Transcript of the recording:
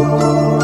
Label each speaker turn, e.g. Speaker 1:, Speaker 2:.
Speaker 1: Música